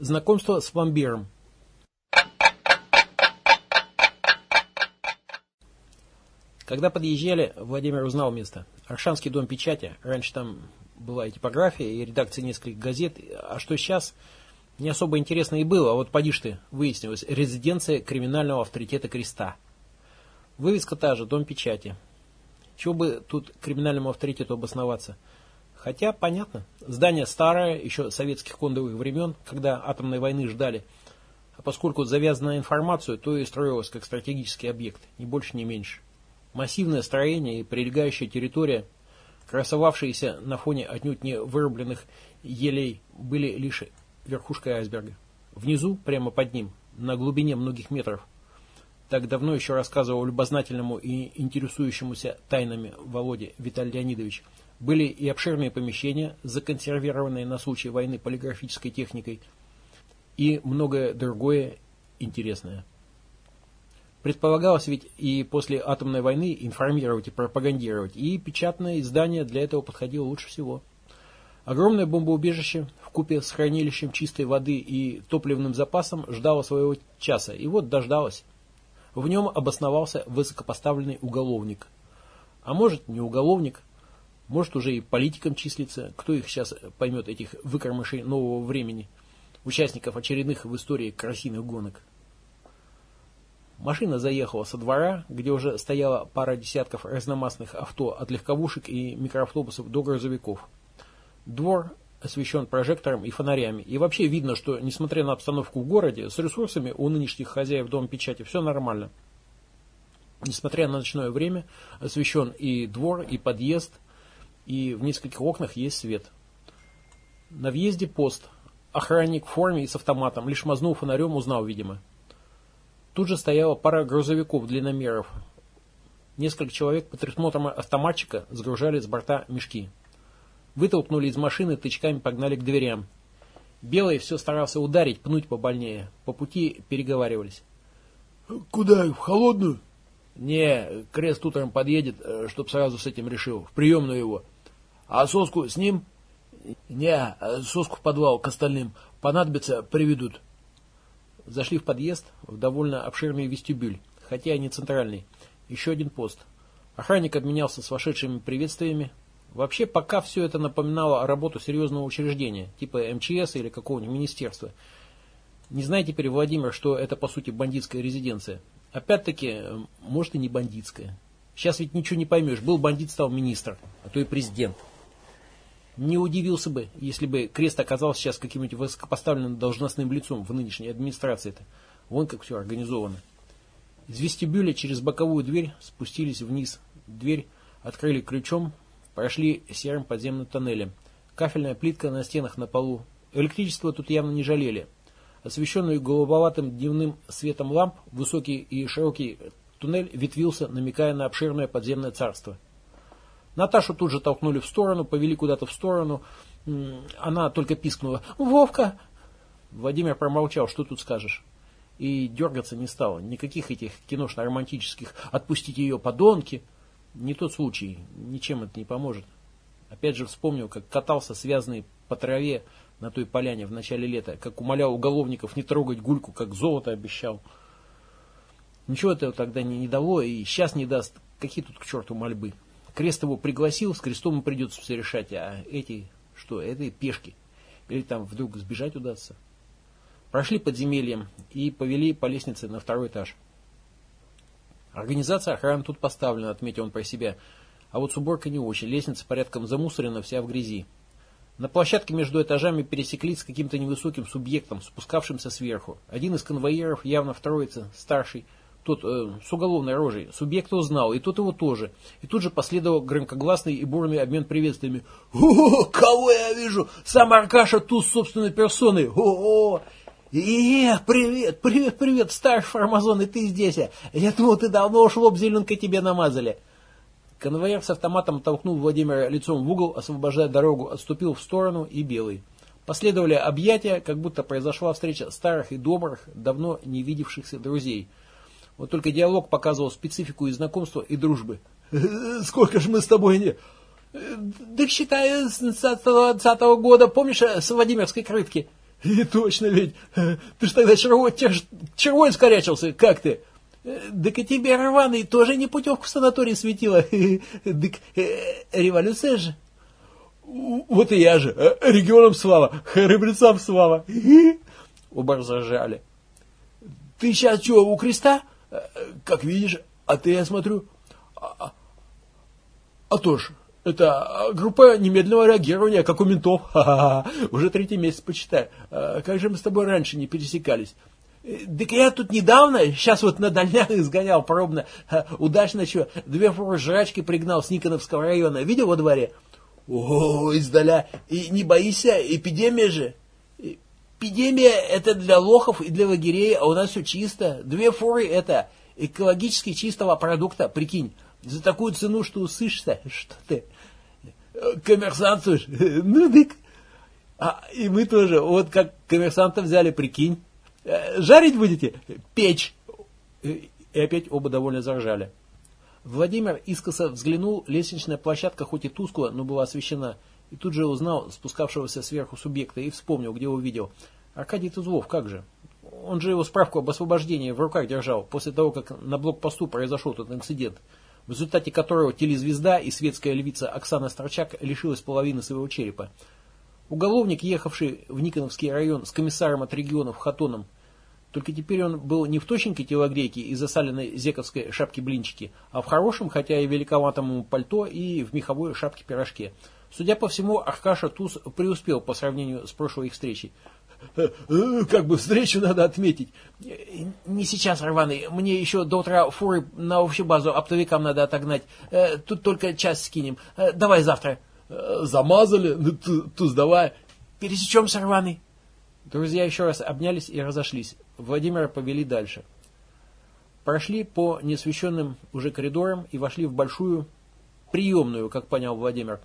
Знакомство с вампиром. Когда подъезжали, Владимир узнал место. Аршанский дом печати. Раньше там была и типография, и редакция нескольких газет. А что сейчас, не особо интересно и было. А вот поди ты, выяснилось, резиденция криминального авторитета Креста. Вывеска та же, дом печати. Чего бы тут криминальному авторитету обосноваться? Хотя, понятно, здание старое, еще советских кондовых времен, когда атомной войны ждали. А поскольку завязано на информацию, то и строилось как стратегический объект, ни больше, ни меньше. Массивное строение и прилегающая территория, красовавшиеся на фоне отнюдь не вырубленных елей, были лишь верхушкой айсберга. Внизу, прямо под ним, на глубине многих метров, так давно еще рассказывал любознательному и интересующемуся тайнами Володе Виталий Леонидович, были и обширные помещения, законсервированные на случай войны полиграфической техникой, и многое другое интересное. Предполагалось ведь и после атомной войны информировать и пропагандировать, и печатное издание для этого подходило лучше всего. Огромное бомбоубежище в купе с хранилищем чистой воды и топливным запасом ждало своего часа, и вот дождалось. В нем обосновался высокопоставленный уголовник. А может, не уголовник, может уже и политиком числится, кто их сейчас поймет, этих выкормышей нового времени, участников очередных в истории красивых гонок. Машина заехала со двора, где уже стояла пара десятков разномастных авто от легковушек и микроавтобусов до грузовиков. Двор освещен прожектором и фонарями. И вообще видно, что, несмотря на обстановку в городе, с ресурсами у нынешних хозяев Дома печати все нормально. Несмотря на ночное время, освещен и двор, и подъезд – и в нескольких окнах есть свет. На въезде пост. Охранник в форме и с автоматом, лишь мазнул фонарем, узнал, видимо. Тут же стояла пара грузовиков длинномеров. Несколько человек под присмотром автоматчика сгружали с борта мешки. Вытолкнули из машины, тычками погнали к дверям. Белый все старался ударить, пнуть побольнее. По пути переговаривались. «Куда? В холодную?» «Не, крест утром подъедет, э, чтоб сразу с этим решил. В приемную его». А соску с ним? Не, соску в подвал к остальным. Понадобится, приведут. Зашли в подъезд, в довольно обширный вестибюль, хотя и не центральный. Еще один пост. Охранник обменялся с вошедшими приветствиями. Вообще, пока все это напоминало работу серьезного учреждения, типа МЧС или какого-нибудь министерства. Не знаю теперь, Владимир, что это по сути бандитская резиденция. Опять-таки, может и не бандитская. Сейчас ведь ничего не поймешь. Был бандит, стал министр, а то и президент. Не удивился бы, если бы Крест оказался сейчас каким-нибудь высокопоставленным должностным лицом в нынешней администрации-то. Вон как все организовано. Из вестибюля через боковую дверь спустились вниз. Дверь открыли ключом, прошли серым подземным тоннелем. Кафельная плитка на стенах на полу. Электричество тут явно не жалели. Освещенный голубоватым дневным светом ламп, высокий и широкий туннель ветвился, намекая на обширное подземное царство. Наташу тут же толкнули в сторону, повели куда-то в сторону. Она только пискнула. «Вовка!» Владимир промолчал, что тут скажешь. И дергаться не стало. Никаких этих киношно-романтических «отпустить ее, подонки». Не тот случай, ничем это не поможет. Опять же вспомнил, как катался связанный по траве на той поляне в начале лета, как умолял уголовников не трогать гульку, как золото обещал. Ничего этого тогда не, не дало и сейчас не даст. Какие тут к черту мольбы? Крест его пригласил, с крестом придется решать, а эти, что, это пешки. Или там вдруг сбежать удастся. Прошли подземельем и повели по лестнице на второй этаж. Организация охраны тут поставлена, отметил он про себя. А вот с уборкой не очень. Лестница порядком замусорена, вся в грязи. На площадке между этажами пересеклись с каким-то невысоким субъектом, спускавшимся сверху. Один из конвоиров, явно в троице, старший, тот э, с уголовной рожей, субъекта узнал, и тот его тоже. И тут же последовал громкогласный и бурный обмен приветствиями. «О, кого я вижу? Сам Аркаша Туз собственной персоной! О-о! Э, привет, привет, привет, старший фармазон, и ты здесь. Я думал, ты давно уж лоб зеленкой тебе намазали». Конвоир с автоматом толкнул Владимира лицом в угол, освобождая дорогу, отступил в сторону и белый. Последовали объятия, как будто произошла встреча старых и добрых, давно не видевшихся друзей – вот только диалог показывал специфику и знакомства, и дружбы. Сколько же мы с тобой не... Да считай, с 20 года, помнишь, с Владимирской крытки? И точно ведь, ты ж тогда червой, червой скорячился, как ты? Так и тебе, рваный, тоже не путевку в санаторий светила. Так революция же. Вот и я же, регионам слава, храбрецам слава. Оба зажали. Ты сейчас что, у креста? Как видишь, а ты, я смотрю... А, а то ж, это группа немедленного реагирования, как у ментов. Ха -ха -ха. Уже третий месяц, почитай. А как же мы с тобой раньше не пересекались? Так я тут недавно, сейчас вот на дальняк изгонял пробно, удачно что, две фуры жрачки пригнал с Никоновского района. Видел во дворе? О, издаля. И не боишься, эпидемия же. Эпидемия это для лохов и для лагерей, а у нас все чисто. Две фуры это экологически чистого продукта, прикинь. За такую цену, что усышься, что ты. Коммерсант, слушай, ну дык. А, и мы тоже, вот как коммерсанта взяли, прикинь. Э, жарить будете? Печь. И опять оба довольно заржали. Владимир искоса взглянул, лестничная площадка хоть и тускло, но была освещена, и тут же узнал спускавшегося сверху субъекта и вспомнил, где увидел. Аркадий Тузлов, как же? Он же его справку об освобождении в руках держал, после того, как на блокпосту произошел тот инцидент, в результате которого телезвезда и светская львица Оксана Старчак лишилась половины своего черепа. Уголовник, ехавший в Никоновский район с комиссаром от регионов Хатоном, только теперь он был не в точенькой телогрейке и засаленной зековской шапке-блинчики, а в хорошем, хотя и великоватом пальто и в меховой шапке-пирожке. Судя по всему, Аркаша Туз преуспел по сравнению с прошлой их встречей. Э, э, как бы встречу надо отметить. Не сейчас, Рваный. Мне еще до утра фуры на базу оптовикам надо отогнать. Э, тут только час скинем. Давай завтра. Замазали? Ну, туз давай. Пересечемся, Рваный. Друзья еще раз обнялись и разошлись. Владимира повели дальше. Прошли по неосвещенным уже коридорам и вошли в большую приемную, как понял Владимир.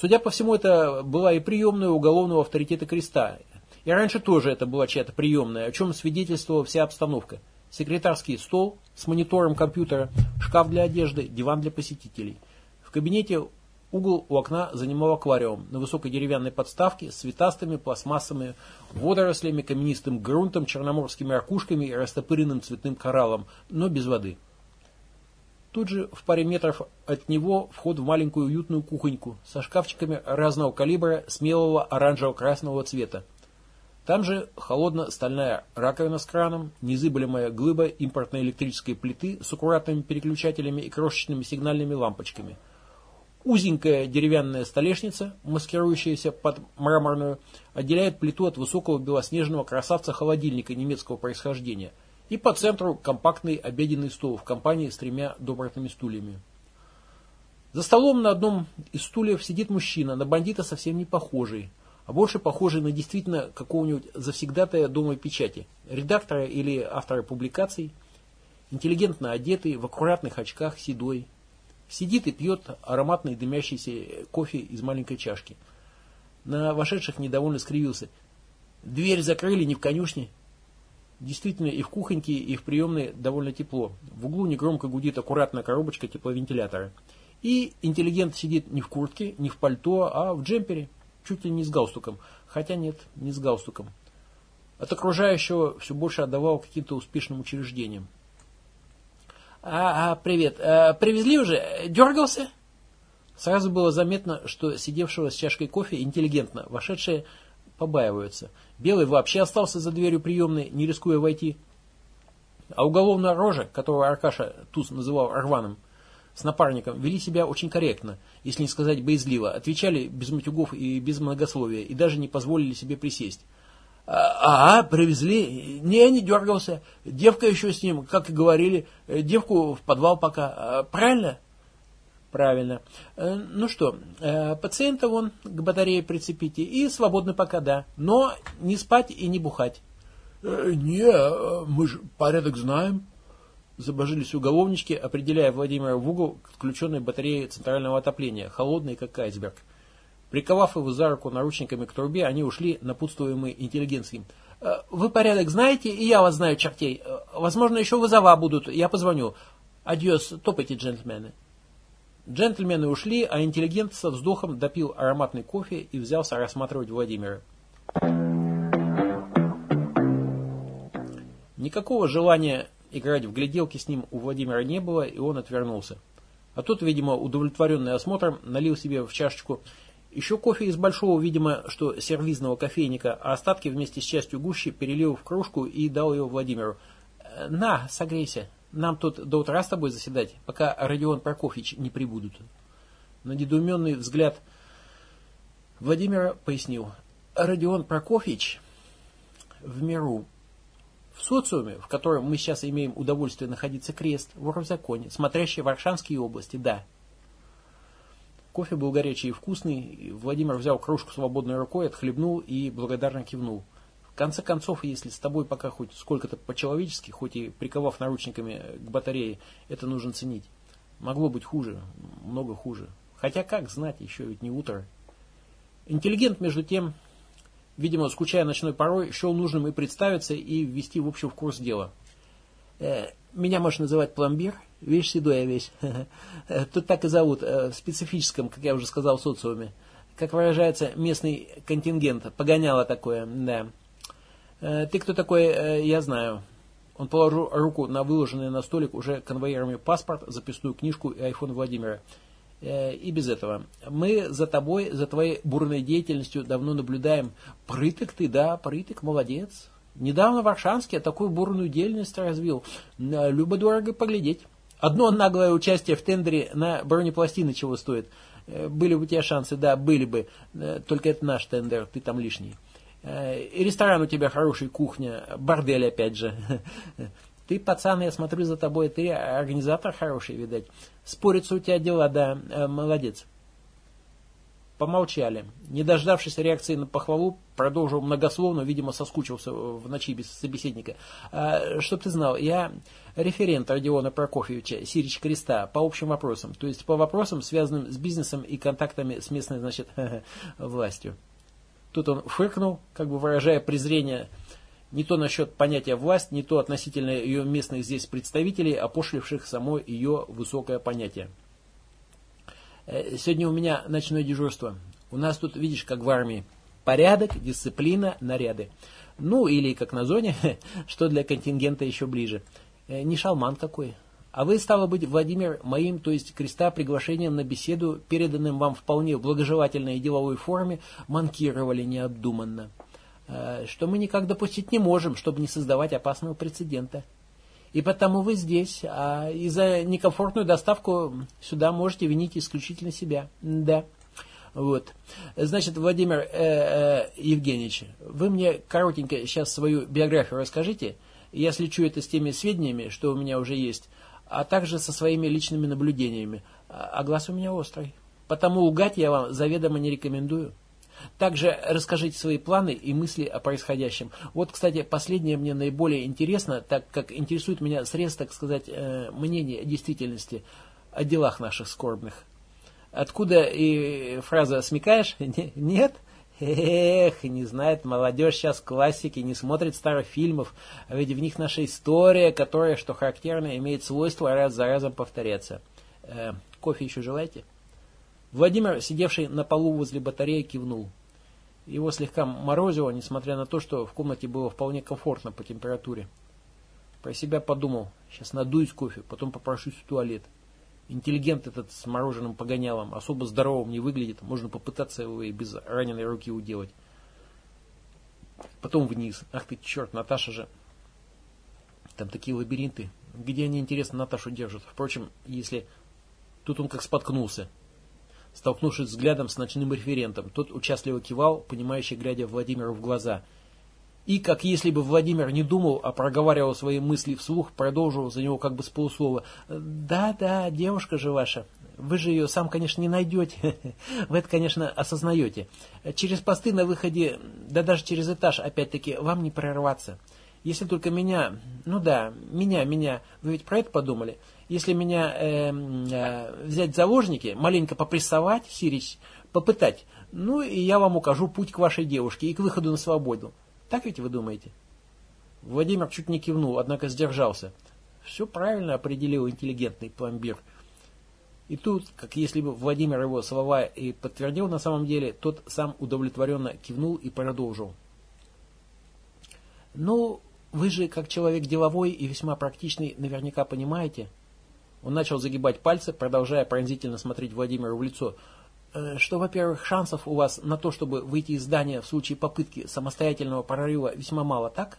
Судя по всему, это была и приемная уголовного авторитета креста. И раньше тоже это была чья-то приемная, о чем свидетельствовала вся обстановка. Секретарский стол с монитором компьютера, шкаф для одежды, диван для посетителей. В кабинете Угол у окна занимал аквариум на высокой деревянной подставке с цветастыми пластмассами, водорослями, каменистым грунтом, черноморскими ракушками и растопыренным цветным кораллом, но без воды. Тут же в паре метров от него вход в маленькую уютную кухоньку со шкафчиками разного калибра смелого оранжево-красного цвета. Там же холодно-стальная раковина с краном, незыблемая глыба импортной электрической плиты с аккуратными переключателями и крошечными сигнальными лампочками – Узенькая деревянная столешница, маскирующаяся под мраморную, отделяет плиту от высокого белоснежного красавца-холодильника немецкого происхождения. И по центру компактный обеденный стол в компании с тремя добротными стульями. За столом на одном из стульев сидит мужчина, на бандита совсем не похожий, а больше похожий на действительно какого-нибудь завсегдатая дома печати, редактора или автора публикаций, интеллигентно одетый, в аккуратных очках, седой, Сидит и пьет ароматный дымящийся кофе из маленькой чашки. На вошедших недовольно скривился. Дверь закрыли, не в конюшне. Действительно, и в кухоньке, и в приемной довольно тепло. В углу негромко гудит аккуратная коробочка тепловентилятора. И интеллигент сидит не в куртке, не в пальто, а в джемпере, чуть ли не с галстуком. Хотя нет, не с галстуком. От окружающего все больше отдавал каким-то успешным учреждениям. А, а, привет. А, привезли уже? Дергался? Сразу было заметно, что сидевшего с чашкой кофе интеллигентно, вошедшие побаиваются. Белый вообще остался за дверью приемной, не рискуя войти. А уголовная рожа, которого Аркаша Туз называл рваным, с напарником вели себя очень корректно, если не сказать боязливо, отвечали без матюгов и без многословия, и даже не позволили себе присесть. А, привезли. Не, не дергался. Девка еще с ним, как и говорили. Девку в подвал пока. А, правильно? Правильно. Э, ну что, э, пациента вон к батарее прицепите. И свободно пока, да. Но не спать и не бухать. Э, не, мы же порядок знаем. Забожились уголовнички, определяя Владимира в угол к включенной батарее центрального отопления, холодной, как айсберг. Приковав его за руку наручниками к трубе, они ушли, напутствуемые интеллигенцией. «Э, «Вы порядок знаете, и я вас знаю, чертей. Возможно, еще вызова будут, я позвоню. Адьос, топайте, джентльмены». Джентльмены ушли, а интеллигент со вздохом допил ароматный кофе и взялся рассматривать Владимира. Никакого желания играть в гляделки с ним у Владимира не было, и он отвернулся. А тот, видимо, удовлетворенный осмотром, налил себе в чашечку еще кофе из большого, видимо, что сервизного кофейника, а остатки вместе с частью гущи перелил в кружку и дал ее Владимиру. «Э, «На, согрейся. Нам тут до утра с тобой заседать, пока Родион Прокофьевич не прибудут». На недоуменный взгляд Владимира пояснил. «Родион Прокофьевич в миру в социуме, в котором мы сейчас имеем удовольствие находиться крест, в законе, смотрящий в Аршанские области, да. Кофе был горячий и вкусный. Владимир взял кружку свободной рукой, отхлебнул и благодарно кивнул. Конце концов, если с тобой пока хоть сколько-то по-человечески, хоть и приковав наручниками к батарее, это нужно ценить. Могло быть хуже, много хуже. Хотя как знать, еще ведь не утро. Интеллигент, между тем, видимо, скучая ночной порой, счел нужным и представиться, и ввести в общем в курс дела. Э, меня можешь называть пломбир, видишь, седой я весь. Тут так и зовут, э, в специфическом, как я уже сказал, социуме. Как выражается местный контингент, погоняло такое, да. Э, ты кто такой, я знаю. Он положил руку на выложенный на столик уже конвоирами паспорт, записную книжку и айфон Владимира. Э, и без этого. Мы за тобой, за твоей бурной деятельностью давно наблюдаем. Прыток ты, да, прыток, молодец. Недавно в Аршанске такую бурную деятельность развил. Э, любо-дорого поглядеть. Одно наглое участие в тендере на бронепластины чего стоит. Э, были бы у тебя шансы, да, были бы. Только это наш тендер, ты там лишний. И ресторан у тебя хороший, кухня, бордель опять же. Ты, пацан, я смотрю за тобой, ты организатор хороший, видать. Спорится у тебя дела, да, э, молодец. Помолчали. Не дождавшись реакции на похвалу, продолжил многословно, видимо, соскучился в ночи без собеседника. А, чтоб ты знал, я референт Родиона Прокофьевича, Сирич Креста, по общим вопросам. То есть по вопросам, связанным с бизнесом и контактами с местной, значит, властью. Тут он фыркнул, как бы выражая презрение не то насчет понятия власть, не то относительно ее местных здесь представителей, опошливших само ее высокое понятие. Э, сегодня у меня ночное дежурство. У нас тут, видишь, как в армии. Порядок, дисциплина, наряды. Ну, или как на зоне, что для контингента еще ближе. Э, не шалман какой. А вы, стало быть, Владимир, моим, то есть креста, приглашением на беседу, переданным вам вполне благожелательной и деловой форме, манкировали необдуманно. Э, что мы никак допустить не можем, чтобы не создавать опасного прецедента. И потому вы здесь, а и за некомфортную доставку сюда можете винить исключительно себя. Да. Вот. Значит, Владимир э, э, Евгеньевич, вы мне коротенько сейчас свою биографию расскажите. Я слечу это с теми сведениями, что у меня уже есть, а также со своими личными наблюдениями. А, глаз у меня острый. Потому лгать я вам заведомо не рекомендую. Также расскажите свои планы и мысли о происходящем. Вот, кстати, последнее мне наиболее интересно, так как интересует меня средств, так сказать, э, мнения действительности о делах наших скорбных. Откуда и фраза «смекаешь»? Нет? Эх, не знает молодежь сейчас классики, не смотрит старых фильмов, а ведь в них наша история, которая, что характерно, имеет свойство раз за разом повторяться. Э, кофе еще желаете? Владимир, сидевший на полу возле батареи, кивнул. Его слегка морозило, несмотря на то, что в комнате было вполне комфортно по температуре. Про себя подумал, сейчас надуюсь кофе, потом попрошусь в туалет. Интеллигент этот с мороженым погонялом, особо здоровым не выглядит, можно попытаться его и без раненой руки уделать. Потом вниз. Ах ты, черт, Наташа же. Там такие лабиринты. Где они, интересно, Наташу держат? Впрочем, если... Тут он как споткнулся столкнувшись взглядом с ночным референтом. Тот участливо кивал, понимающий, глядя Владимиру в глаза. И, как если бы Владимир не думал, а проговаривал свои мысли вслух, продолжил за него как бы с полуслова. «Да, да, девушка же ваша. Вы же ее сам, конечно, не найдете. Вы это, конечно, осознаете. Через посты на выходе, да даже через этаж, опять-таки, вам не прорваться. Если только меня, ну да, меня, меня, вы ведь про это подумали?» если меня э, э, взять в заложники, маленько попрессовать, Сирич, попытать, ну и я вам укажу путь к вашей девушке и к выходу на свободу. Так ведь вы думаете? Владимир чуть не кивнул, однако сдержался. Все правильно определил интеллигентный пломбир. И тут, как если бы Владимир его слова и подтвердил на самом деле, тот сам удовлетворенно кивнул и продолжил. Ну, Вы же, как человек деловой и весьма практичный, наверняка понимаете, он начал загибать пальцы, продолжая пронзительно смотреть Владимиру в лицо, что, во-первых, шансов у вас на то, чтобы выйти из здания в случае попытки самостоятельного прорыва весьма мало, так?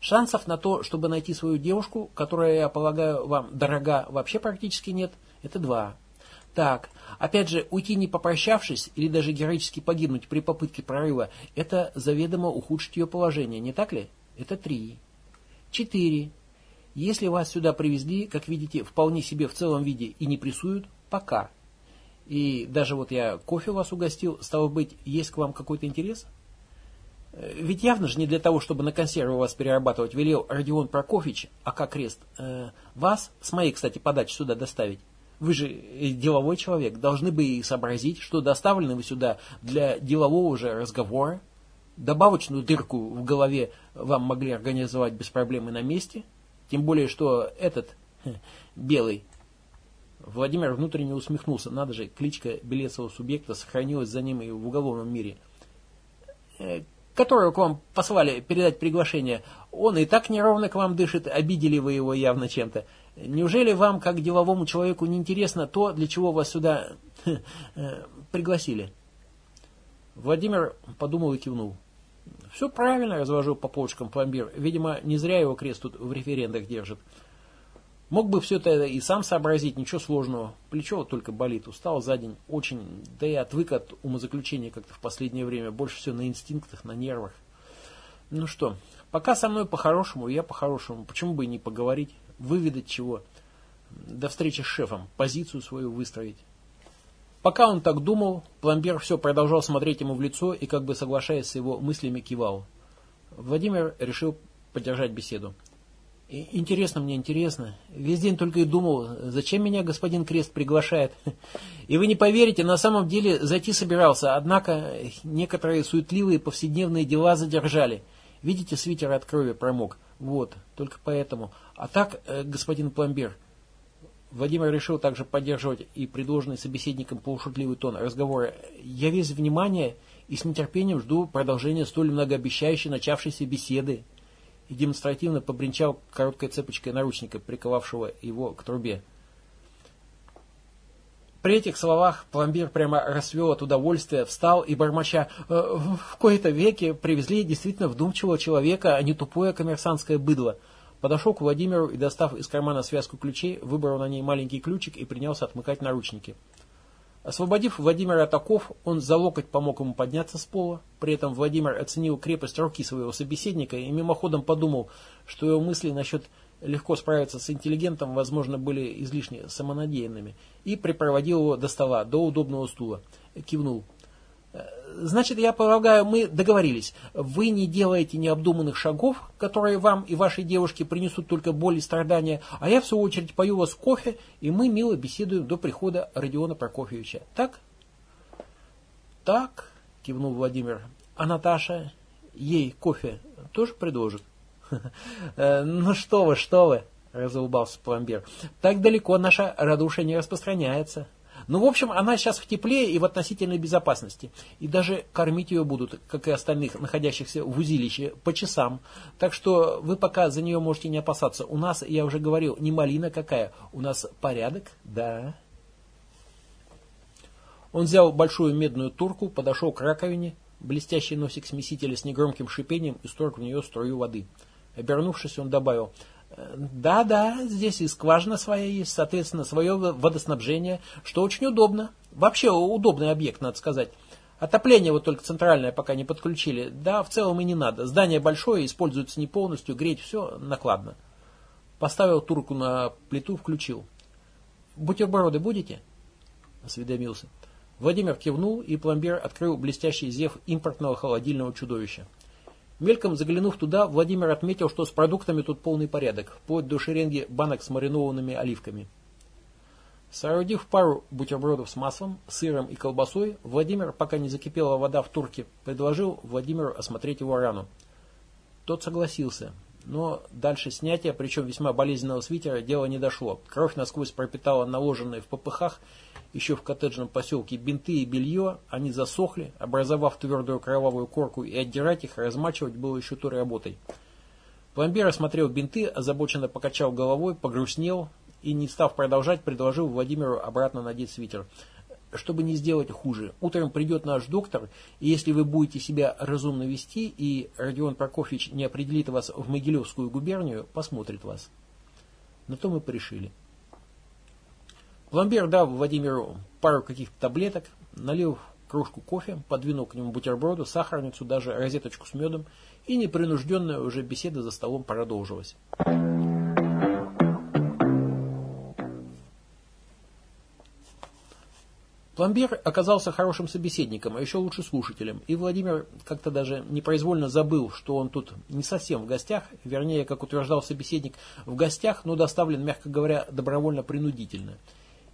Шансов на то, чтобы найти свою девушку, которая, я полагаю, вам дорога, вообще практически нет. Это два. Так, опять же, уйти не попрощавшись или даже героически погибнуть при попытке прорыва, это заведомо ухудшит ее положение, не так ли? Это три. Четыре. Если вас сюда привезли, как видите, вполне себе в целом виде и не прессуют, пока. И даже вот я кофе вас угостил, стало быть, есть к вам какой-то интерес? Э, ведь явно же не для того, чтобы на консервы вас перерабатывать, велел Родион Прокофьевич, а как крест, э, вас, с моей, кстати, подачи сюда доставить. Вы же э, деловой человек, должны бы и сообразить, что доставлены вы сюда для делового же разговора. Добавочную дырку в голове вам могли организовать без проблем и на месте – тем более, что этот белый Владимир внутренне усмехнулся. Надо же, кличка белесого субъекта сохранилась за ним и в уголовном мире. Э, которого к вам послали передать приглашение. Он и так неровно к вам дышит, обидели вы его явно чем-то. Неужели вам, как деловому человеку, не интересно то, для чего вас сюда э, пригласили? Владимир подумал и кивнул. Все правильно разложил по полочкам пломбир. Видимо, не зря его крест тут в референдах держит. Мог бы все это и сам сообразить, ничего сложного. Плечо вот только болит, устал за день очень, да и отвык от умозаключения как-то в последнее время. Больше всего на инстинктах, на нервах. Ну что, пока со мной по-хорошему, я по-хорошему. Почему бы и не поговорить, выведать чего. До встречи с шефом, позицию свою выстроить. Пока он так думал, пломбир все продолжал смотреть ему в лицо и, как бы соглашаясь с его мыслями, кивал. Владимир решил поддержать беседу. «Интересно мне, интересно. Весь день только и думал, зачем меня господин Крест приглашает. И вы не поверите, на самом деле зайти собирался, однако некоторые суетливые повседневные дела задержали. Видите, свитер от крови промок. Вот, только поэтому. А так, э, господин пломбир, Владимир решил также поддерживать и предложенный собеседником полушутливый тон разговора. «Я весь внимание и с нетерпением жду продолжения столь многообещающей начавшейся беседы» и демонстративно побренчал короткой цепочкой наручника, приковавшего его к трубе. При этих словах пломбир прямо расцвел от удовольствия, встал и, бормоча, «Э, в кои-то веке привезли действительно вдумчивого человека, а не тупое коммерсантское быдло – Подошел к Владимиру и, достав из кармана связку ключей, выбрал на ней маленький ключик и принялся отмыкать наручники. Освободив Владимира от оков, он за локоть помог ему подняться с пола. При этом Владимир оценил крепость руки своего собеседника и мимоходом подумал, что его мысли насчет легко справиться с интеллигентом, возможно, были излишне самонадеянными, и припроводил его до стола, до удобного стула. Кивнул. Значит, я полагаю, мы договорились. Вы не делаете необдуманных шагов, которые вам и вашей девушке принесут только боль и страдания, а я, в свою очередь, пою вас кофе, и мы мило беседуем до прихода Родиона Прокофьевича. Так? Так, кивнул Владимир. А Наташа ей кофе тоже предложит? Э, ну что вы, что вы, разулыбался пломбир. Так далеко наша радушие не распространяется. Ну, в общем, она сейчас в тепле и в относительной безопасности. И даже кормить ее будут, как и остальных, находящихся в узилище, по часам. Так что вы пока за нее можете не опасаться. У нас, я уже говорил, не малина какая. У нас порядок, да. Он взял большую медную турку, подошел к раковине, блестящий носик смесителя с негромким шипением и сторг в нее струю воды. Обернувшись, он добавил – да, да, здесь и скважина своя есть, соответственно, свое водоснабжение, что очень удобно. Вообще удобный объект, надо сказать. Отопление вот только центральное пока не подключили. Да, в целом и не надо. Здание большое, используется не полностью, греть все накладно. Поставил турку на плиту, включил. Бутерброды будете? Осведомился. Владимир кивнул, и пломбир открыл блестящий зев импортного холодильного чудовища. Мельком заглянув туда, Владимир отметил, что с продуктами тут полный порядок, вплоть до шеренги банок с маринованными оливками. Соорудив пару бутербродов с маслом, сыром и колбасой, Владимир, пока не закипела вода в турке, предложил Владимиру осмотреть его рану. Тот согласился, но дальше снятия, причем весьма болезненного свитера, дело не дошло. Кровь насквозь пропитала наложенные в попыхах еще в коттеджном поселке бинты и белье, они засохли, образовав твердую кровавую корку, и отдирать их, размачивать было еще той работой. Пломбир осмотрел бинты, озабоченно покачал головой, погрустнел и, не став продолжать, предложил Владимиру обратно надеть свитер. Чтобы не сделать хуже, утром придет наш доктор, и если вы будете себя разумно вести, и Родион Прокофьевич не определит вас в Могилевскую губернию, посмотрит вас. На то мы пришили. Пломбир дал Владимиру пару каких-то таблеток, налил кружку кофе, подвинул к нему бутерброду, сахарницу, даже розеточку с медом, и непринужденная уже беседа за столом продолжилась. Пломбир оказался хорошим собеседником, а еще лучше слушателем, и Владимир как-то даже непроизвольно забыл, что он тут не совсем в гостях, вернее, как утверждал собеседник, в гостях, но доставлен, мягко говоря, добровольно-принудительно.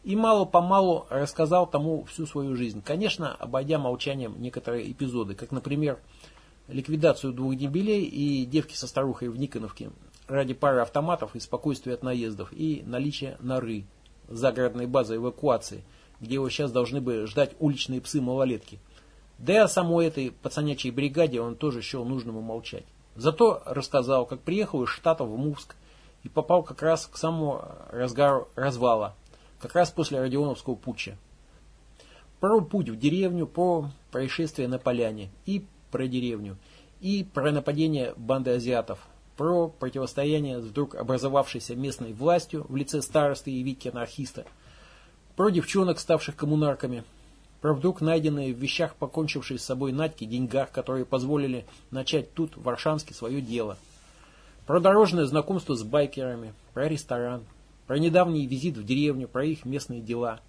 И мало-помалу рассказал тому всю свою жизнь, конечно, обойдя молчанием некоторые эпизоды, как, например, ликвидацию двух дебилей и девки со старухой в Никоновке ради пары автоматов и спокойствия от наездов и наличия норы, загородной базы эвакуации, где его сейчас должны бы ждать уличные псы-малолетки. Да и о самой этой пацанячей бригаде он тоже счел нужным умолчать. Зато рассказал, как приехал из Штатов в Мувск и попал как раз к самому разгару развала, как раз после Родионовского путча. Про путь в деревню, про происшествие на поляне и про деревню, и про нападение банды азиатов, про противостояние с вдруг образовавшейся местной властью в лице старосты и вики-анархиста, про девчонок, ставших коммунарками, про вдруг найденные в вещах покончившие с собой Надьки деньгах, которые позволили начать тут, в Варшанске, свое дело, про дорожное знакомство с байкерами, про ресторан, про недавний визит в деревню, про их местные дела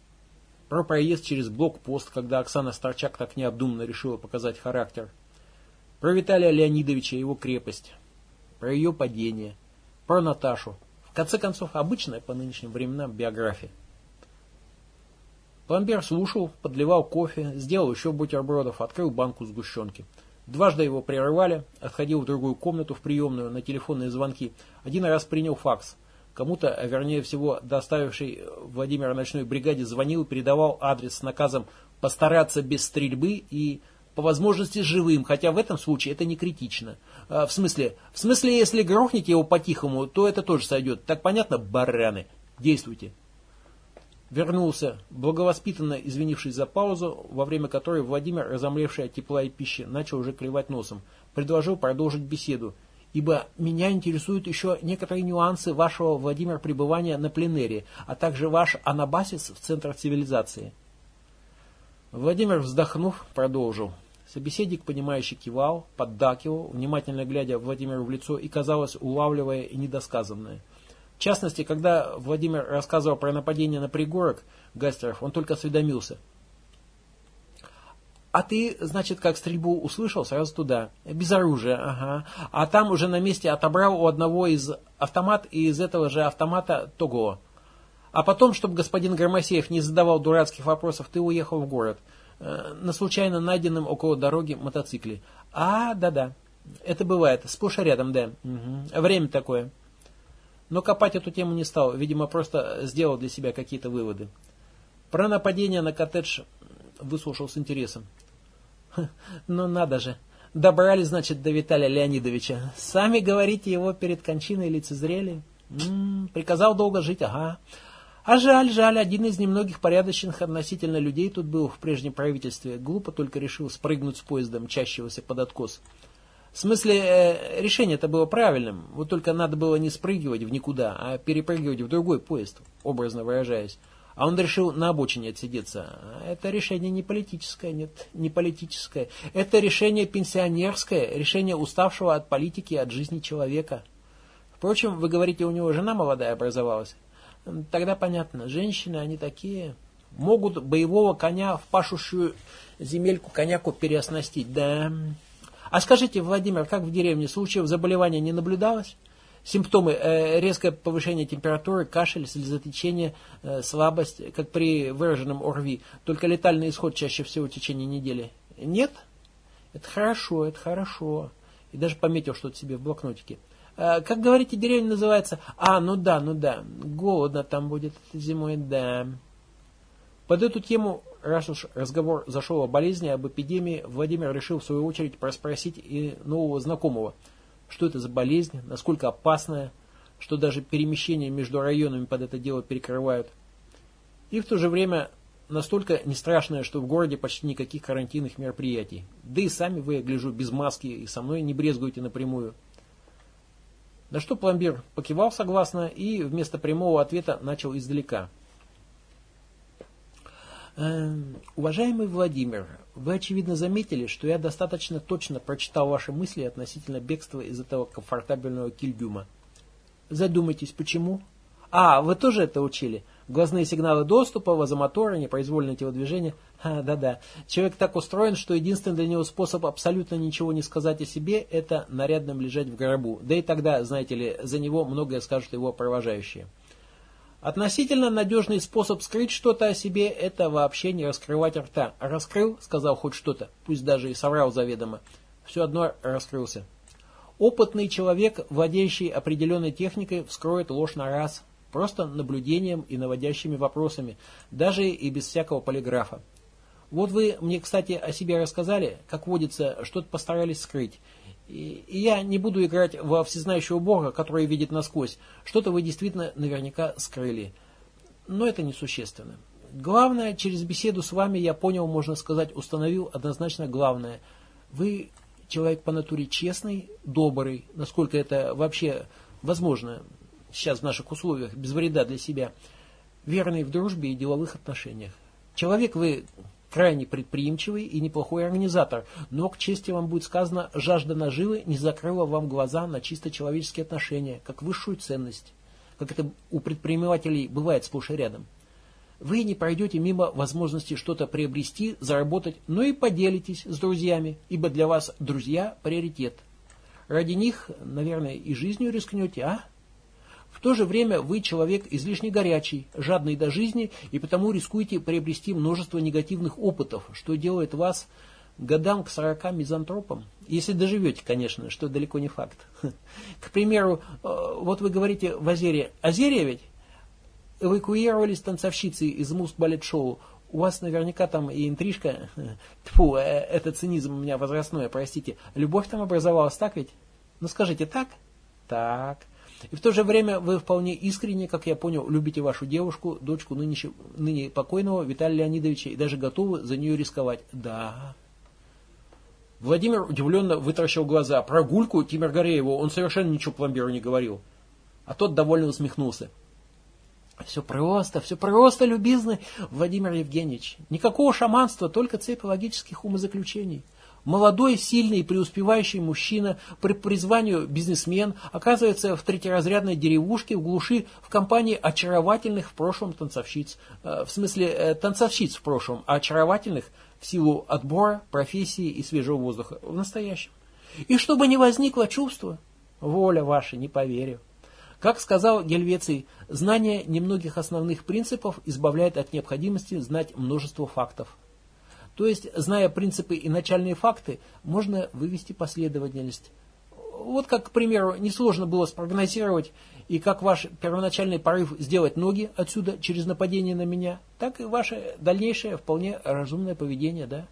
– про проезд через блокпост, когда Оксана Старчак так необдуманно решила показать характер. Про Виталия Леонидовича и его крепость. Про ее падение. Про Наташу. В конце концов, обычная по нынешним временам биография. Пломбер слушал, подливал кофе, сделал еще бутербродов, открыл банку сгущенки. Дважды его прерывали, отходил в другую комнату, в приемную, на телефонные звонки. Один раз принял факс – Кому-то, а вернее всего, доставивший Владимира ночной бригаде звонил и передавал адрес с наказом постараться без стрельбы и по возможности живым, хотя в этом случае это не критично. А, в смысле, в смысле, если грохнете его по-тихому, то это тоже сойдет. Так понятно, бараны? Действуйте. Вернулся, благовоспитанно извинившись за паузу, во время которой Владимир, разомлевший от тепла и пищи, начал уже клевать носом. Предложил продолжить беседу ибо меня интересуют еще некоторые нюансы вашего, Владимир, пребывания на пленере, а также ваш анабасис в центр цивилизации. Владимир, вздохнув, продолжил. Собеседник, понимающий, кивал, поддакивал, внимательно глядя Владимиру в лицо и, казалось, улавливая и недосказанное. В частности, когда Владимир рассказывал про нападение на пригорок Гастеров, он только осведомился – а ты, значит, как стрельбу услышал, сразу туда. Без оружия, ага. А там уже на месте отобрал у одного из автомат и из этого же автомата того. А потом, чтобы господин Громосеев не задавал дурацких вопросов, ты уехал в город. Э, на случайно найденном около дороги мотоцикле. А, да-да. Это бывает. Сплошь и рядом, да. Угу. Время такое. Но копать эту тему не стал. Видимо, просто сделал для себя какие-то выводы. Про нападение на коттедж выслушал с интересом. Ну надо же. Добрались, значит, до Виталия Леонидовича. Сами говорите, его перед кончиной лицезрели. М-м, приказал долго жить, ага. А жаль, жаль, один из немногих порядочных относительно людей тут был в прежнем правительстве. Глупо только решил спрыгнуть с поезда, мчащегося под откос. В смысле, э, решение это было правильным. Вот только надо было не спрыгивать в никуда, а перепрыгивать в другой поезд, образно выражаясь. А он решил на обочине отсидеться. Это решение не политическое, нет, не политическое. Это решение пенсионерское, решение уставшего от политики от жизни человека. Впрочем, вы говорите, у него жена молодая образовалась. Тогда понятно, женщины, они такие, могут боевого коня в пашущую земельку коняку переоснастить, да. А скажите, Владимир, как в деревне, случаев заболевания не наблюдалось? Симптомы э, резкое повышение температуры, кашель, слезотечение, э, слабость, как при выраженном ОРВИ. Только летальный исход чаще всего в течение недели. Нет? Это хорошо, это хорошо. И даже пометил что-то себе в блокнотике. Э, как говорите, деревня называется? А, ну да, ну да. Голодно там будет зимой, да. Под эту тему, раз уж разговор зашел о болезни, об эпидемии, Владимир решил в свою очередь проспросить и нового знакомого – что это за болезнь, насколько опасная, что даже перемещения между районами под это дело перекрывают. И в то же время настолько не страшное, что в городе почти никаких карантинных мероприятий. Да и сами вы, я гляжу, без маски и со мной не брезгуете напрямую. На что пломбир покивал согласно и вместо прямого ответа начал издалека. Эм, уважаемый Владимир, вы очевидно заметили, что я достаточно точно прочитал ваши мысли относительно бегства из этого комфортабельного кильдюма. Задумайтесь, почему? А, вы тоже это учили? Глазные сигналы доступа, вазомоторы, непроизвольное телодвижение. Да-да. Человек так устроен, что единственный для него способ абсолютно ничего не сказать о себе – это нарядным лежать в гробу. Да и тогда, знаете ли, за него многое скажут его провожающие. Относительно надежный способ скрыть что-то о себе – это вообще не раскрывать рта. Раскрыл, сказал хоть что-то, пусть даже и соврал заведомо. Все одно раскрылся. Опытный человек, владеющий определенной техникой, вскроет ложь на раз, Просто наблюдением и наводящими вопросами, даже и без всякого полиграфа. Вот вы мне, кстати, о себе рассказали, как водится, что-то постарались скрыть. И, я не буду играть во всезнающего Бога, который видит насквозь. Что-то вы действительно наверняка скрыли. Но это несущественно. Главное, через беседу с вами я понял, можно сказать, установил однозначно главное. Вы человек по натуре честный, добрый, насколько это вообще возможно сейчас в наших условиях, без вреда для себя, верный в дружбе и деловых отношениях. Человек вы крайне предприимчивый и неплохой организатор, но, к чести вам будет сказано, жажда наживы не закрыла вам глаза на чисто человеческие отношения, как высшую ценность, как это у предпринимателей бывает сплошь и рядом. Вы не пройдете мимо возможности что-то приобрести, заработать, но и поделитесь с друзьями, ибо для вас друзья – приоритет. Ради них, наверное, и жизнью рискнете, а? В то же время вы человек излишне горячий, жадный до жизни и потому рискуете приобрести множество негативных опытов, что делает вас годам к 40 мизантропом. Если доживете, конечно, что далеко не факт. К примеру, э, вот вы говорите в Азере. Азерия ведь? Эвакуировались танцовщицы из Муст Балет Шоу. У вас наверняка там и интрижка. Тьфу, э, это цинизм у меня возрастной, простите. Любовь там образовалась, так ведь? Ну скажите, так? Так. И в то же время вы вполне искренне, как я понял, любите вашу девушку, дочку ныне, ныне покойного Виталия Леонидовича и даже готовы за нее рисковать. Да. Владимир удивленно вытаращил глаза. Про гульку Тимиргарееву он совершенно ничего пломбиру не говорил. А тот довольно усмехнулся. Все просто, все просто, любезный Владимир Евгеньевич. Никакого шаманства, только цепь логических умозаключений. Молодой, сильный и преуспевающий мужчина, при призванию бизнесмен, оказывается в третьеразрядной деревушке в глуши в компании очаровательных в прошлом танцовщиц. Э, в смысле, э, танцовщиц в прошлом, а очаровательных в силу отбора, профессии и свежего воздуха в настоящем. И чтобы не возникло чувства, воля ваша, не поверю. Как сказал Гельвеций, знание немногих основных принципов избавляет от необходимости знать множество фактов. То есть, зная принципы и начальные факты, можно вывести последовательность. Вот как, к примеру, несложно было спрогнозировать, и как ваш первоначальный порыв сделать ноги отсюда через нападение на меня, так и ваше дальнейшее вполне разумное поведение, да?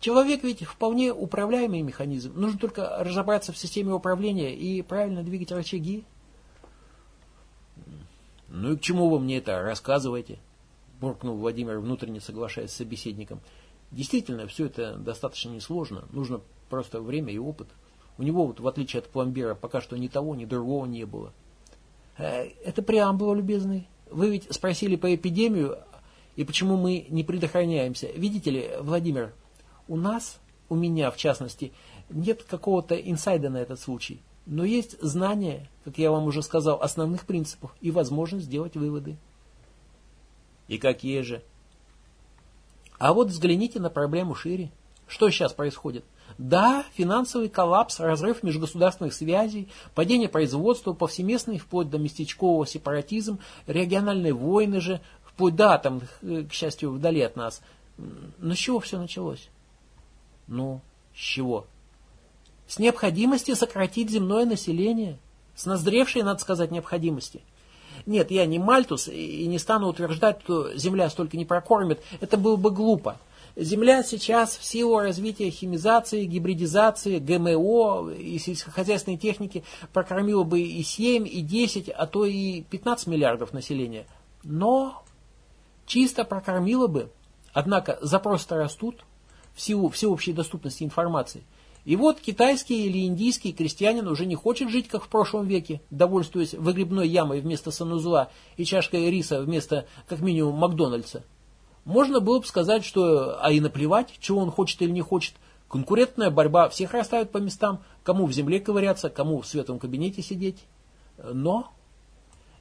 Человек ведь вполне управляемый механизм. Нужно только разобраться в системе управления и правильно двигать рычаги. Ну и к чему вы мне это рассказываете? Буркнул Владимир, внутренне соглашаясь с собеседником. Действительно, все это достаточно несложно. Нужно просто время и опыт. У него, вот, в отличие от пломбира, пока что ни того, ни другого не было. Э, это преамбула, любезный. Вы ведь спросили по эпидемию, и почему мы не предохраняемся. Видите ли, Владимир, у нас, у меня в частности, нет какого-то инсайда на этот случай. Но есть знание, как я вам уже сказал, основных принципов и возможность сделать выводы. И какие же? А вот взгляните на проблему шире. Что сейчас происходит? Да, финансовый коллапс, разрыв межгосударственных связей, падение производства, повсеместный, вплоть до местечкового сепаратизм, региональные войны же, вплоть до атом, э, к счастью, вдали от нас. Но с чего все началось? Ну, с чего? С необходимости сократить земное население. С назревшей, надо сказать, необходимости – нет, я не Мальтус и не стану утверждать, что Земля столько не прокормит. Это было бы глупо. Земля сейчас в силу развития химизации, гибридизации, ГМО и сельскохозяйственной техники прокормила бы и 7, и 10, а то и 15 миллиардов населения. Но чисто прокормила бы. Однако запросы растут в силу всеобщей доступности информации. И вот китайский или индийский крестьянин уже не хочет жить, как в прошлом веке, довольствуясь выгребной ямой вместо санузла и чашкой риса вместо, как минимум, Макдональдса. Можно было бы сказать, что а и наплевать, чего он хочет или не хочет. Конкурентная борьба всех расставит по местам, кому в земле ковыряться, кому в светлом кабинете сидеть. Но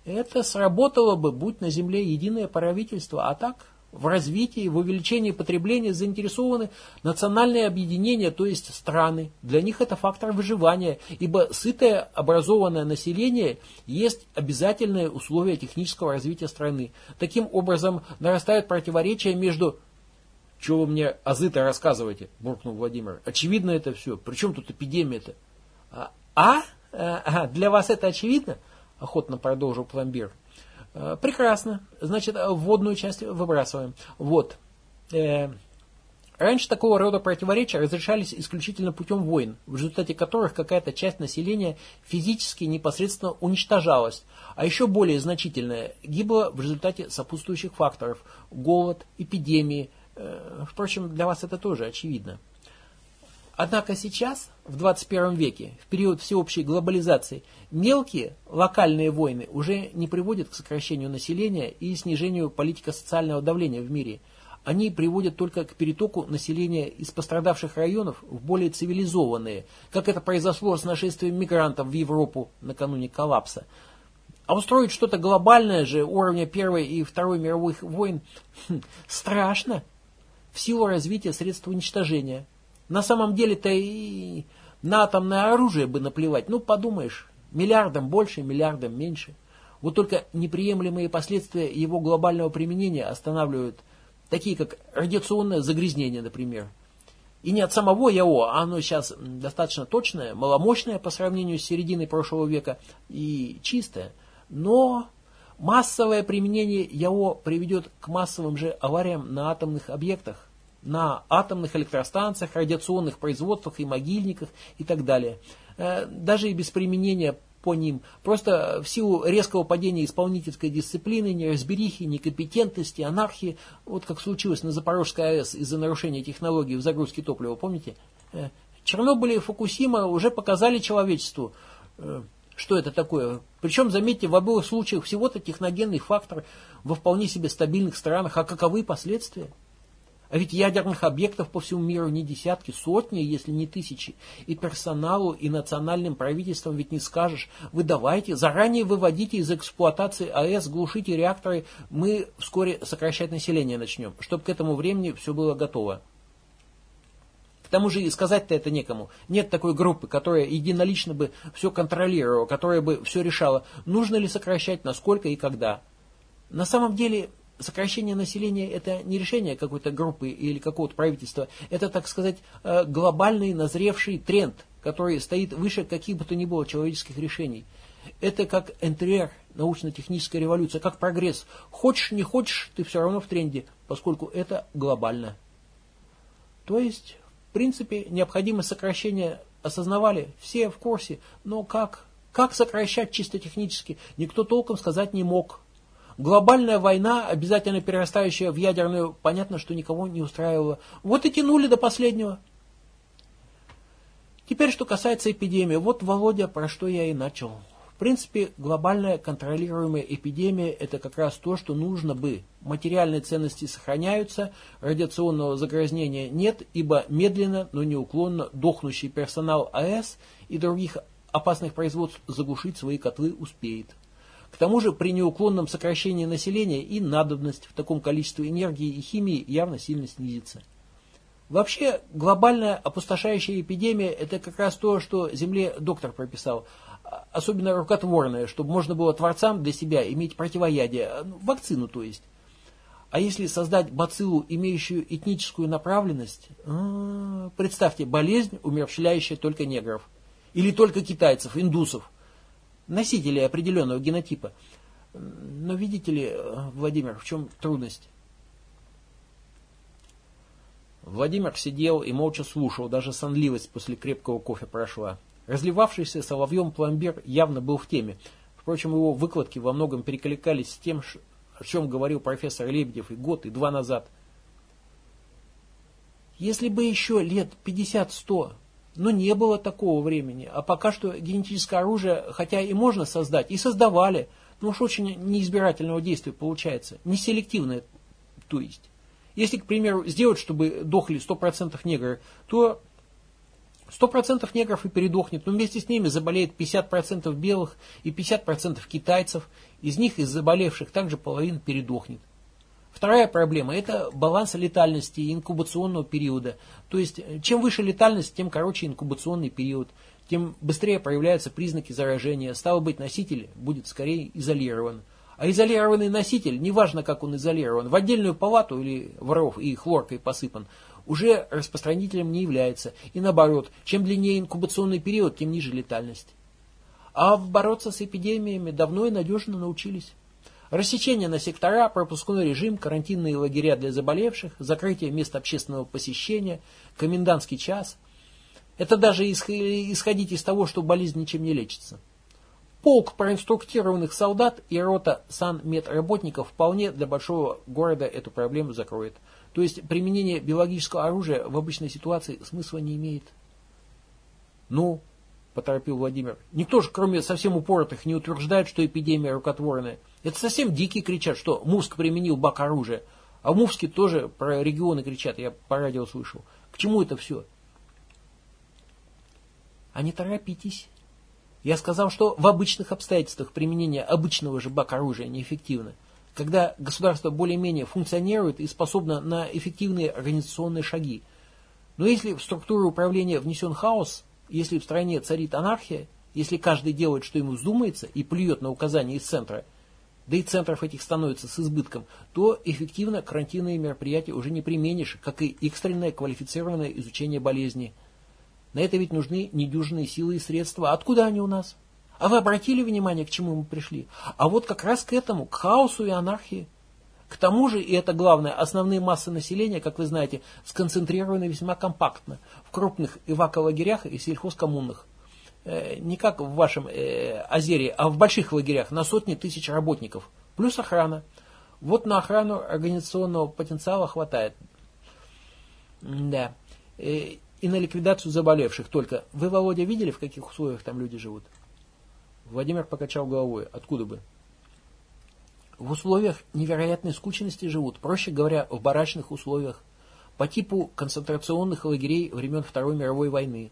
это сработало бы, будь на земле единое правительство, а так в развитии, в увеличении потребления заинтересованы национальные объединения, то есть страны. Для них это фактор выживания, ибо сытое образованное население есть обязательное условие технического развития страны. Таким образом, нарастают противоречия между... «Чего вы мне азы-то рассказываете?» – буркнул Владимир. «Очевидно это все. Причем тут эпидемия-то?» «А? а? а для вас это очевидно?» – охотно продолжил пломбир. Э, прекрасно. Значит, э, вводную часть выбрасываем. Вот. Э, раньше такого рода противоречия разрешались исключительно путем войн, в результате которых какая-то часть населения физически непосредственно уничтожалась, а еще более значительная гибла в результате сопутствующих факторов – голод, эпидемии. Впрочем, для вас это тоже очевидно. Однако сейчас, в 21 веке, в период всеобщей глобализации, мелкие локальные войны уже не приводят к сокращению населения и снижению политико-социального давления в мире. Они приводят только к перетоку населения из пострадавших районов в более цивилизованные, как это произошло с нашествием мигрантов в Европу накануне коллапса. А устроить что-то глобальное же уровня Первой и Второй мировых войн хм, страшно в силу развития средств уничтожения – на самом деле-то и на атомное оружие бы наплевать. Ну, подумаешь, миллиардом больше, миллиардом меньше. Вот только неприемлемые последствия его глобального применения останавливают, такие как радиационное загрязнение, например. И не от самого ЯО, а оно сейчас достаточно точное, маломощное по сравнению с серединой прошлого века и чистое. Но массовое применение ЯО приведет к массовым же авариям на атомных объектах на атомных электростанциях, радиационных производствах и могильниках и так далее. Э, даже и без применения по ним. Просто в силу резкого падения исполнительской дисциплины, неразберихи, некомпетентности, анархии, вот как случилось на Запорожской АЭС из-за нарушения технологий в загрузке топлива, помните? Э, Чернобыль и Фукусима уже показали человечеству, э, что это такое. Причем, заметьте, в обоих случаях всего-то техногенный фактор во вполне себе стабильных странах, а каковы последствия? А ведь ядерных объектов по всему миру не десятки, сотни, если не тысячи. И персоналу, и национальным правительствам ведь не скажешь. Вы давайте, заранее выводите из эксплуатации АЭС, глушите реакторы. Мы вскоре сокращать население начнем, чтобы к этому времени все было готово. К тому же и сказать-то это некому. Нет такой группы, которая единолично бы все контролировала, которая бы все решала, нужно ли сокращать, насколько и когда. На самом деле сокращение населения это не решение какой-то группы или какого-то правительства, это, так сказать, э, глобальный назревший тренд, который стоит выше каких бы то ни было человеческих решений. Это как НТР, научно-техническая революция, как прогресс. Хочешь, не хочешь, ты все равно в тренде, поскольку это глобально. То есть, в принципе, необходимость сокращения осознавали, все в курсе, но как? Как сокращать чисто технически, никто толком сказать не мог. Глобальная война, обязательно перерастающая в ядерную, понятно, что никого не устраивала. Вот и тянули до последнего. Теперь, что касается эпидемии. Вот, Володя, про что я и начал. В принципе, глобальная контролируемая эпидемия – это как раз то, что нужно бы. Материальные ценности сохраняются, радиационного загрязнения нет, ибо медленно, но неуклонно дохнущий персонал АЭС и других опасных производств заглушить свои котлы успеет. К тому же при неуклонном сокращении населения и надобность в таком количестве энергии и химии явно сильно снизится. Вообще, глобальная опустошающая эпидемия – это как раз то, что Земле доктор прописал. Особенно рукотворное, чтобы можно было творцам для себя иметь противоядие, ну, вакцину то есть. А если создать бациллу, имеющую этническую направленность, а, представьте, болезнь, умерщвляющая только негров. Или только китайцев, индусов – носителей определенного генотипа. Но видите ли, Владимир, в чем трудность? Владимир сидел и молча слушал, даже сонливость после крепкого кофе прошла. Разливавшийся соловьем пломбир явно был в теме. Впрочем, его выкладки во многом перекликались с тем, о чем говорил профессор Лебедев и год, и два назад. Если бы еще лет 50-100, но не было такого времени, а пока что генетическое оружие, хотя и можно создать, и создавали, но уж очень неизбирательного действия получается, не селективное, то есть. Если, к примеру, сделать, чтобы дохли 100% негры, то 100% негров и передохнет, но вместе с ними заболеет 50% белых и 50% китайцев. Из них, из заболевших, также половина передохнет. Вторая проблема – это баланс летальности и инкубационного периода. То есть, чем выше летальность, тем короче инкубационный период, тем быстрее проявляются признаки заражения. Стало быть, носитель будет скорее изолирован. А изолированный носитель, неважно как он изолирован, в отдельную палату или воров и хлоркой посыпан, уже распространителем не является. И наоборот, чем длиннее инкубационный период, тем ниже летальность. А бороться с эпидемиями давно и надежно научились. Рассечение на сектора, пропускной режим, карантинные лагеря для заболевших, закрытие мест общественного посещения, комендантский час. Это даже исходить из того, что болезнь ничем не лечится. Полк проинструктированных солдат и рота санмедработников вполне для большого города эту проблему закроет. То есть применение биологического оружия в обычной ситуации смысла не имеет. Ну, поторопил Владимир, никто же, кроме совсем упоротых, не утверждает, что эпидемия рукотворная. Это совсем дикие кричат, что Мувск применил бак оружия. А в Мувске тоже про регионы кричат, я по радио слышал. К чему это все? А не торопитесь. Я сказал, что в обычных обстоятельствах применение обычного же бак оружия неэффективно. Когда государство более-менее функционирует и способно на эффективные организационные шаги. Но если в структуру управления внесен хаос, если в стране царит анархия, если каждый делает, что ему вздумается, и плюет на указания из центра, да и центров этих становится с избытком, то эффективно карантинные мероприятия уже не применишь, как и экстренное квалифицированное изучение болезни – на это ведь нужны недюжинные силы и средства. Откуда они у нас? А вы обратили внимание, к чему мы пришли? А вот как раз к этому, к хаосу и анархии. К тому же, и это главное, основные массы населения, как вы знаете, сконцентрированы весьма компактно в крупных эваколагерях и сельхозкоммунах. Э, не как в вашем э, Озере, а в больших лагерях на сотни тысяч работников. Плюс охрана. Вот на охрану организационного потенциала хватает. Да. Э, и на ликвидацию заболевших только. Вы, Володя, видели, в каких условиях там люди живут? Владимир покачал головой. Откуда бы? В условиях невероятной скучности живут, проще говоря, в барачных условиях, по типу концентрационных лагерей времен Второй мировой войны.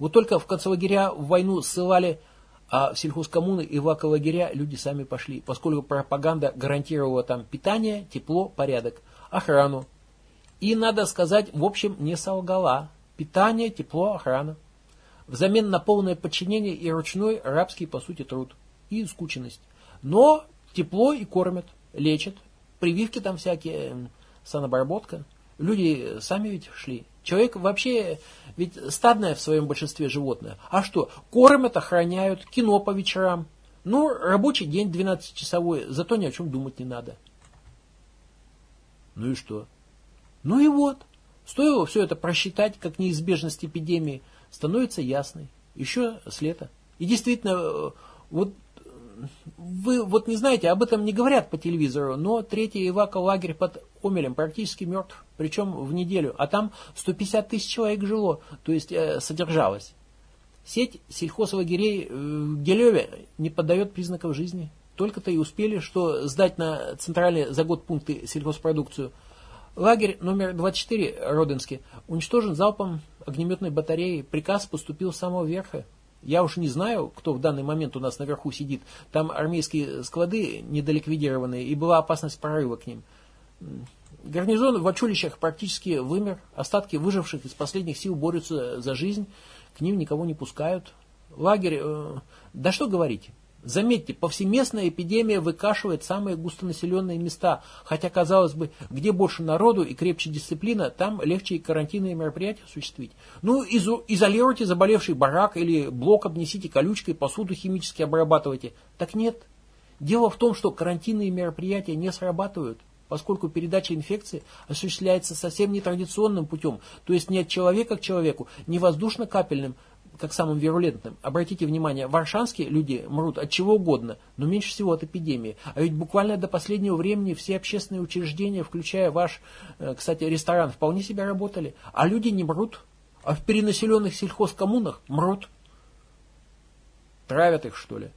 Вот только в концлагеря в войну ссылали, а в сельхозкоммуны и ваколагеря люди сами пошли, поскольку пропаганда гарантировала там питание, тепло, порядок, охрану. И, надо сказать, в общем, не солгала. Питание, тепло, охрана. Взамен на полное подчинение и ручной рабский, по сути, труд. И скученность. Но тепло и кормят, лечат. Прививки там всякие, санобработка. Люди сами ведь шли. Человек вообще ведь стадное в своем большинстве животное. А что? Кормят, охраняют, кино по вечерам. Ну, рабочий день 12-часовой, зато ни о чем думать не надо. Ну и что? Ну и вот. Стоило все это просчитать, как неизбежность эпидемии, становится ясной. Еще с лета. И действительно, э, вот вы вот не знаете, об этом не говорят по телевизору, но третий эвако-лагерь под Омелем практически мертв, причем в неделю, а там 150 тысяч человек жило, то есть э, содержалось. Сеть сельхозлагерей э, в Гелеве не поддает признаков жизни. Только-то и успели, что сдать на центральные за год пункты сельхозпродукцию – Лагерь номер 24 Родинский уничтожен залпом огнеметной батареи. Приказ поступил с самого верха. Я уж не знаю, кто в данный момент у нас наверху сидит. Там армейские склады недоликвидированные, и была опасность прорыва к ним. Гарнизон в Ачулищах практически вымер. Остатки выживших из последних сил борются за жизнь. К ним никого не пускают. Лагерь... Э, да что говорить. Заметьте, повсеместная эпидемия выкашивает самые густонаселенные места, хотя, казалось бы, где больше народу и крепче дисциплина, там легче и карантинные мероприятия осуществить. Ну, изо изолируйте заболевший барак или блок, обнесите колючкой, посуду химически обрабатывайте. Так нет. Дело в том, что карантинные мероприятия не срабатывают. поскольку передача инфекции осуществляется совсем нетрадиционным путем, то есть не от человека к человеку, не воздушно-капельным, как самым вирулентным. Обратите внимание, в люди мрут от чего угодно, но меньше всего от эпидемии. А ведь буквально до последнего времени все общественные учреждения, включая ваш, э, кстати, ресторан, вполне себе работали. А люди не мрут. А в перенаселенных сельхозкоммунах мрут. Травят их, что ли?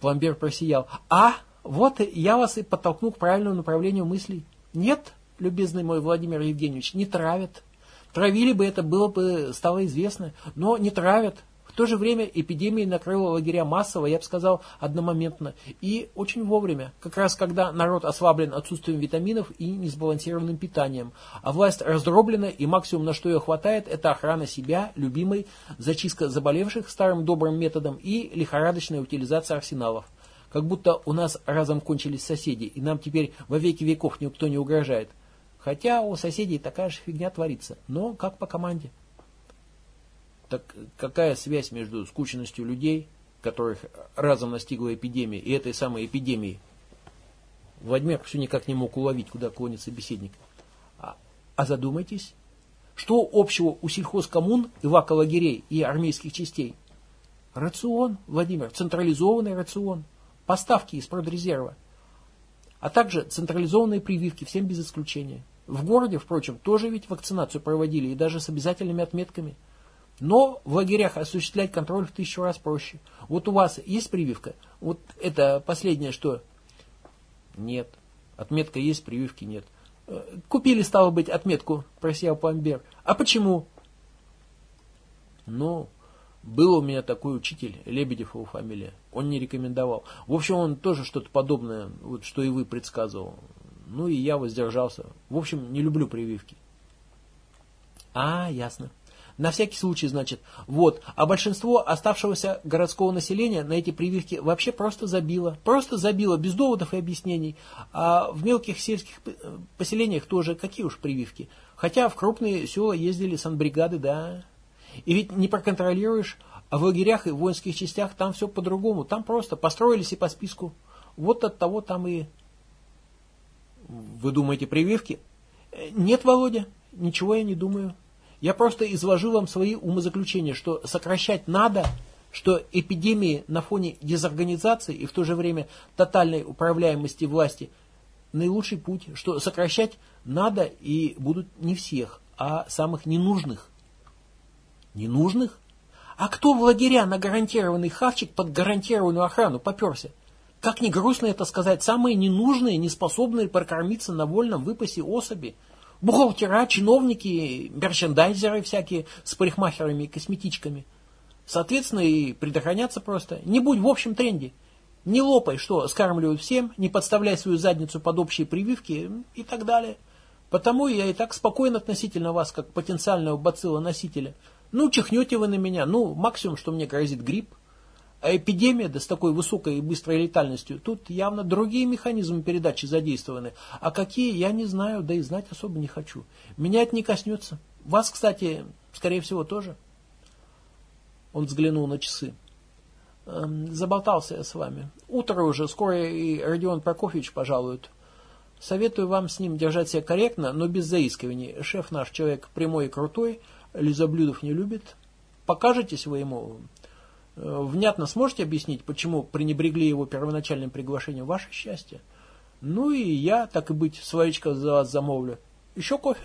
Пломбер просиял. А, вот я вас и подтолкну к правильному направлению мыслей. Нет, любезный мой Владимир Евгеньевич, не травят. Травили бы это, было бы, стало известно, но не травят. В то же время эпидемия накрыла лагеря массово, я бы сказал, одномоментно. И очень вовремя, как раз когда народ ослаблен отсутствием витаминов и несбалансированным питанием. А власть раздроблена, и максимум, на что ее хватает, это охрана себя, любимой, зачистка заболевших старым добрым методом и лихорадочная утилизация арсеналов. Как будто у нас разом кончились соседи, и нам теперь во веки веков никто не угрожает. Хотя у соседей такая же фигня творится, но как по команде. Так какая связь между скученностью людей, которых разом настигла эпидемия, и этой самой эпидемией? Владимир все никак не мог уловить, куда клонит собеседник. А, а задумайтесь, что общего у сельхозкоммун, иваколагерей и армейских частей? Рацион, Владимир, централизованный рацион, поставки из продрезерва, а также централизованные прививки, всем без исключения. В городе, впрочем, тоже ведь вакцинацию проводили и даже с обязательными отметками. Но в лагерях осуществлять контроль в тысячу раз проще. Вот у вас есть прививка? Вот это последнее, что... Нет. Отметка есть, прививки нет. Э, купили, стало быть, отметку, просиял Памбер. А почему? Ну, был у меня такой учитель, Лебедев его фамилия. Он не рекомендовал. В общем, он тоже что-то подобное, вот, что и вы предсказывал. Ну и я воздержался. В общем, не люблю прививки. А, ясно. На всякий случай, значит. Вот. А большинство оставшегося городского населения на эти прививки вообще просто забило. Просто забило, без доводов и объяснений. А в мелких сельских поселениях тоже какие уж прививки. Хотя в крупные села ездили санбригады, да. И ведь не проконтролируешь, а в лагерях и воинских частях там все по-другому. Там просто построились и по списку. Вот от того там и вы думаете прививки? Нет, Володя, ничего я не думаю. Я просто изложил вам свои умозаключения, что сокращать надо, что эпидемии на фоне дезорганизации и в то же время тотальной управляемости власти наилучший путь, что сокращать надо и будут не всех, а самых ненужных. Ненужных? А кто в лагеря на гарантированный хавчик под гарантированную охрану поперся? Как ни грустно это сказать, самые ненужные, неспособные прокормиться на вольном выпасе особи. Бухгалтера, чиновники, мерчендайзеры всякие с парикмахерами и косметичками. Соответственно, и предохраняться просто. Не будь в общем тренде. Не лопай, что скармливают всем, не подставляй свою задницу под общие прививки и так далее. Потому я и так спокоен относительно вас, как потенциального бацилла-носителя. Ну, чихнете вы на меня, ну, максимум, что мне грозит грипп. А эпидемия, да с такой высокой и быстрой летальностью, тут явно другие механизмы передачи задействованы. А какие, я не знаю, да и знать особо не хочу. Меня это не коснется. Вас, кстати, скорее всего, тоже. Он взглянул на часы. Эм, заболтался я с вами. Утро уже, скоро и Родион Прокофьевич пожалует. Советую вам с ним держать себя корректно, но без заискиваний. Шеф наш человек прямой и крутой, лизоблюдов не любит. Покажетесь вы ему, внятно сможете объяснить, почему пренебрегли его первоначальным приглашением? Ваше счастье. Ну и я, так и быть, своечка за вас замовлю. Еще кофе?